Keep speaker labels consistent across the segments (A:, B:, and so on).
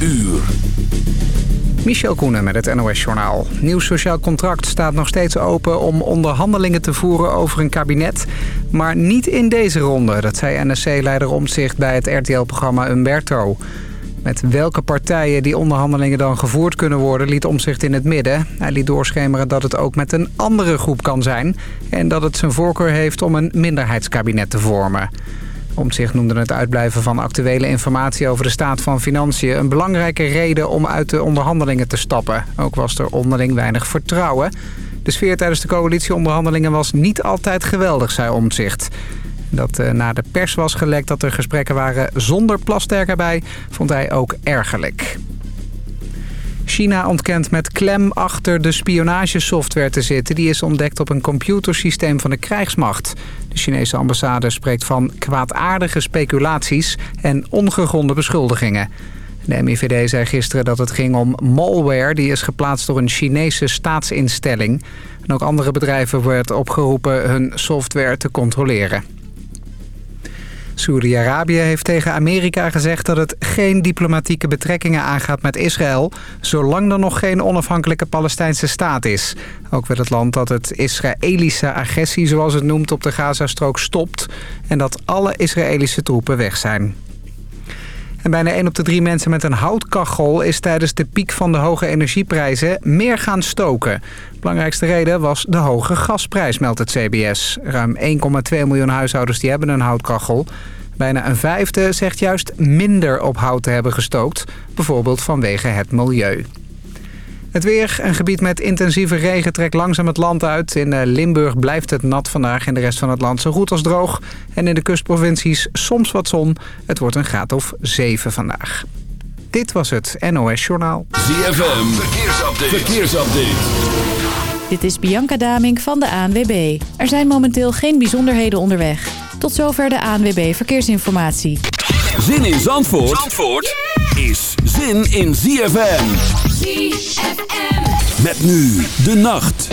A: uur.
B: Michel Koenen met het NOS-journaal. Nieuw sociaal contract staat nog steeds open om onderhandelingen te voeren over een kabinet. Maar niet in deze ronde, dat zei NSC-leider Omtzigt bij het RTL-programma Umberto. Met welke partijen die onderhandelingen dan gevoerd kunnen worden liet Omtzigt in het midden. Hij liet doorschemeren dat het ook met een andere groep kan zijn... en dat het zijn voorkeur heeft om een minderheidskabinet te vormen. Omtzigt noemde het uitblijven van actuele informatie over de staat van financiën... een belangrijke reden om uit de onderhandelingen te stappen. Ook was er onderling weinig vertrouwen. De sfeer tijdens de coalitieonderhandelingen was niet altijd geweldig, zei Omtzigt. Dat uh, na de pers was gelekt dat er gesprekken waren zonder Plasterk erbij... vond hij ook ergerlijk. China ontkent met klem achter de spionagesoftware te zitten. Die is ontdekt op een computersysteem van de krijgsmacht. De Chinese ambassade spreekt van kwaadaardige speculaties en ongegronde beschuldigingen. De MIVD zei gisteren dat het ging om malware... die is geplaatst door een Chinese staatsinstelling. En ook andere bedrijven werd opgeroepen hun software te controleren. Saudi-Arabië heeft tegen Amerika gezegd dat het geen diplomatieke betrekkingen aangaat met Israël... zolang er nog geen onafhankelijke Palestijnse staat is. Ook wil het land dat het Israëlische agressie, zoals het noemt, op de Gazastrook stopt... en dat alle Israëlische troepen weg zijn. En bijna 1 op de 3 mensen met een houtkachel is tijdens de piek van de hoge energieprijzen meer gaan stoken. Belangrijkste reden was de hoge gasprijs, meldt het CBS. Ruim 1,2 miljoen huishoudens die hebben een houtkachel. Bijna een vijfde zegt juist minder op hout te hebben gestookt, bijvoorbeeld vanwege het milieu. Het weer, een gebied met intensieve regen, trekt langzaam het land uit. In eh, Limburg blijft het nat vandaag. In de rest van het land zo goed als droog. En in de kustprovincies soms wat zon. Het wordt een graad of 7 vandaag. Dit was het NOS Journaal.
A: ZFM, verkeersupdate. verkeersupdate.
C: Dit is Bianca Damink van de ANWB. Er zijn momenteel geen bijzonderheden onderweg. Tot zover de ANWB Verkeersinformatie.
A: Zin in Zandvoort? Zandvoort? is zin in ZFM. ZFM. Met nu de nacht.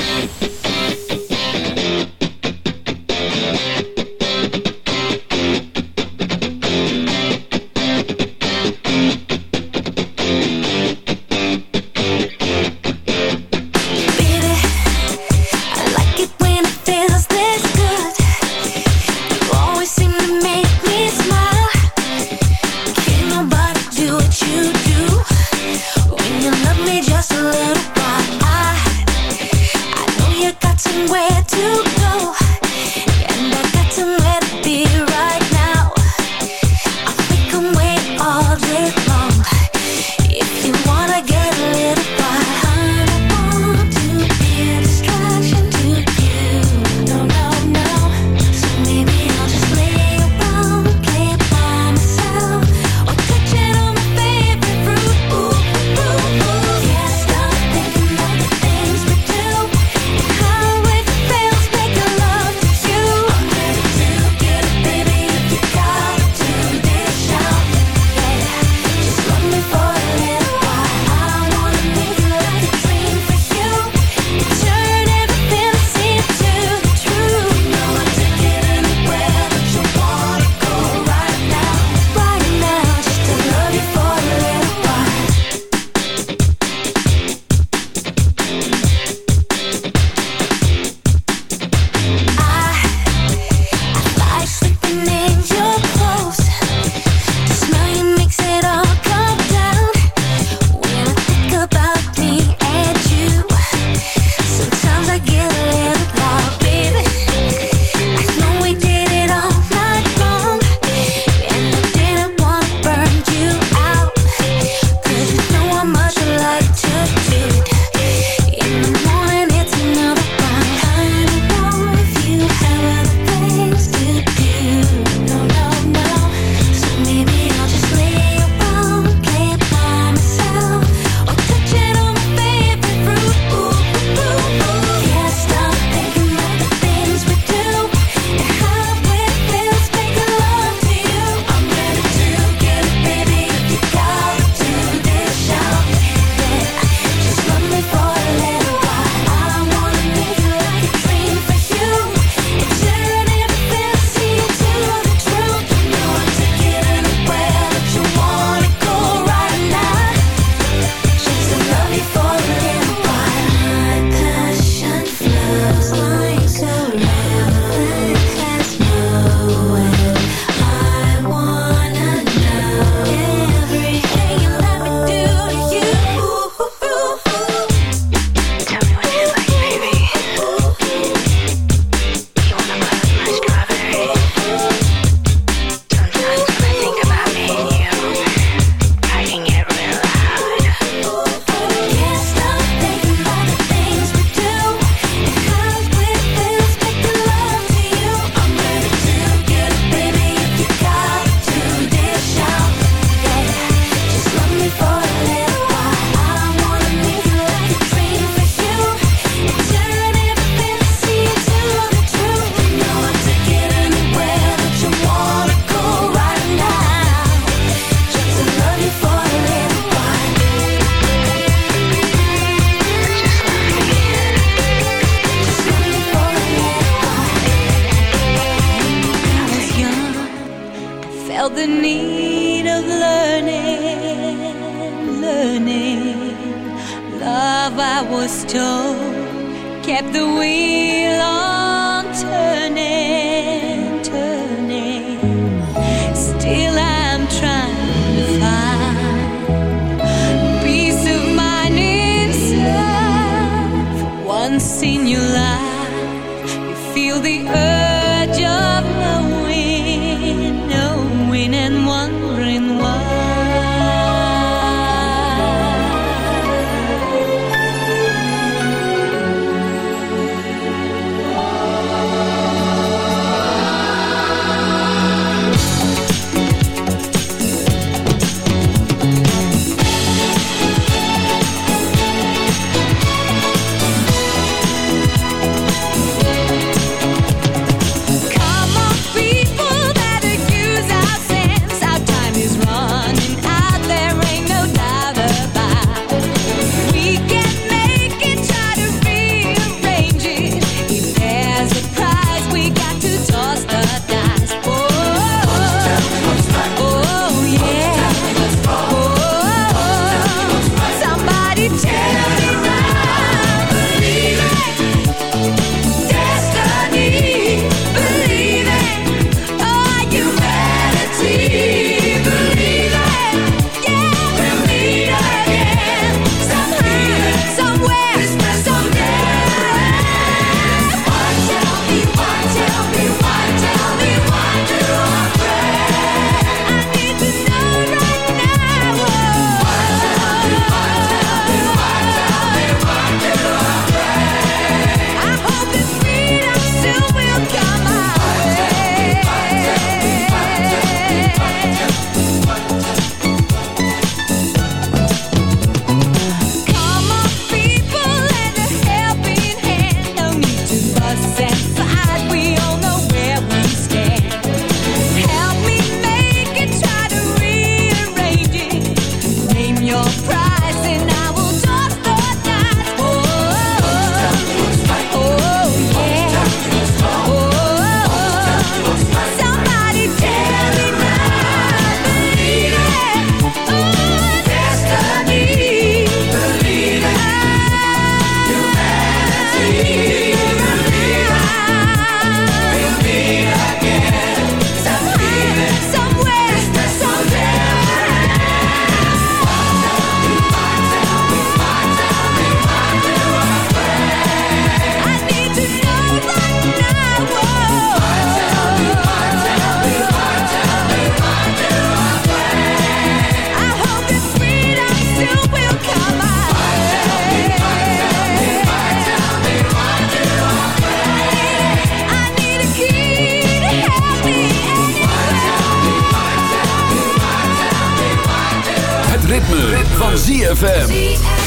D: ZFM.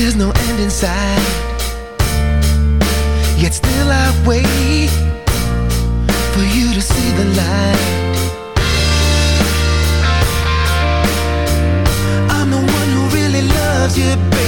E: there's no end in sight.
F: Yet still I wait for you to see the light. I'm the one who really loves you, baby.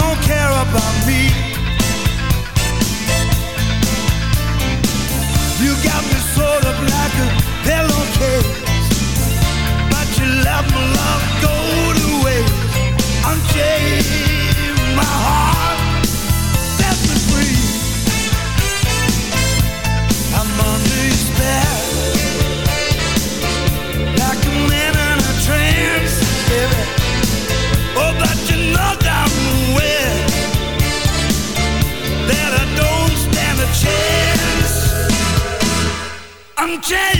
F: don't care about me. You got me sort of like a pillowcase, but you let my love go to waste. Unchain my heart. I'm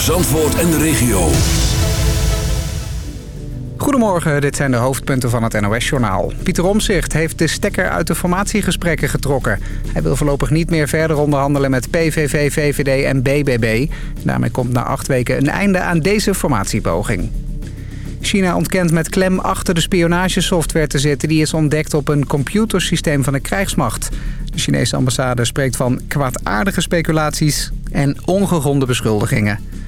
A: voor Zandvoort en de regio.
B: Goedemorgen, dit zijn de hoofdpunten van het NOS-journaal. Pieter Omzicht heeft de stekker uit de formatiegesprekken getrokken. Hij wil voorlopig niet meer verder onderhandelen met PVV, VVD en BBB. Daarmee komt na acht weken een einde aan deze formatiepoging. China ontkent met klem achter de spionagesoftware te zitten... die is ontdekt op een computersysteem van de krijgsmacht. De Chinese ambassade spreekt van kwaadaardige speculaties en ongegronde beschuldigingen.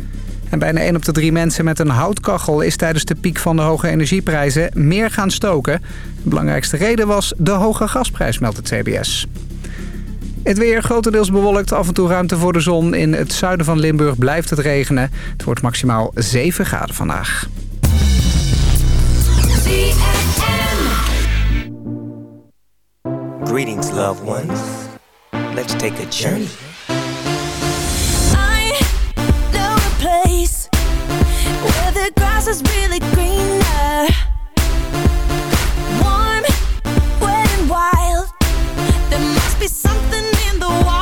B: En bijna 1 op de 3 mensen met een houtkachel is tijdens de piek van de hoge energieprijzen meer gaan stoken. De belangrijkste reden was de hoge gasprijs, meldt het CBS. Het weer grotendeels bewolkt, af en toe ruimte voor de zon. In het zuiden van Limburg blijft het regenen. Het wordt maximaal 7 graden vandaag.
G: Greetings, loved ones. Let's take a journey.
H: Be something in the water.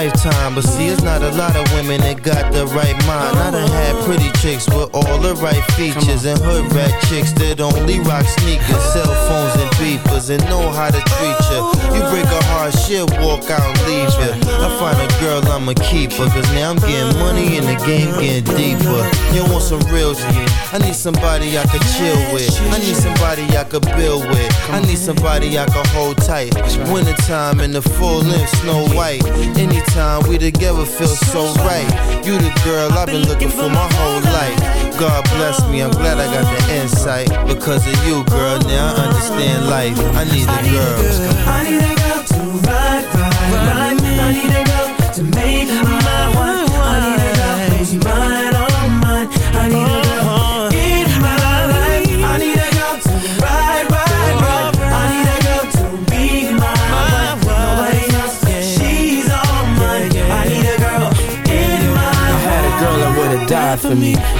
I: Lifetime, but see, it's not a lot of women that got the right mind. I done had pretty chicks with all the right features, and hood rat chicks that only rock sneakers, cell phones, and beepers, and know how to treat ya. You break a heart, she'll walk out and leave you. I find a girl, I'ma keep her, cause now I'm getting money and the game getting deeper. You want some real shit? I need somebody I could chill with. I need somebody I could build with. I need somebody I could hold tight. Wintertime in the full length, snow white. Anytime we together feel so right. You the girl I've been looking for my whole life. God bless me, I'm glad I got the insight. Because of you, girl, now I understand life. I need a girl.
J: I need a girl to ride, ride, ride. I need a girl to make my wife. I need a girl who's mine, all mine. I need a girl uh-huh. in my life. I need a girl to ride, ride, ride. I need a girl to be my wife. Nobody else, she's all mine. I need a girl in my
K: I had a girl that would've died for me.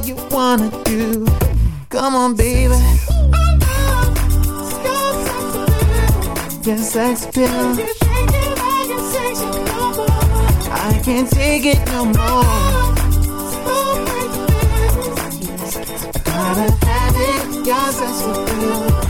D: what you wanna do. Come on, baby. Yes, sex appeal. I can't take it no more. I gotta have it. Your sex appeal.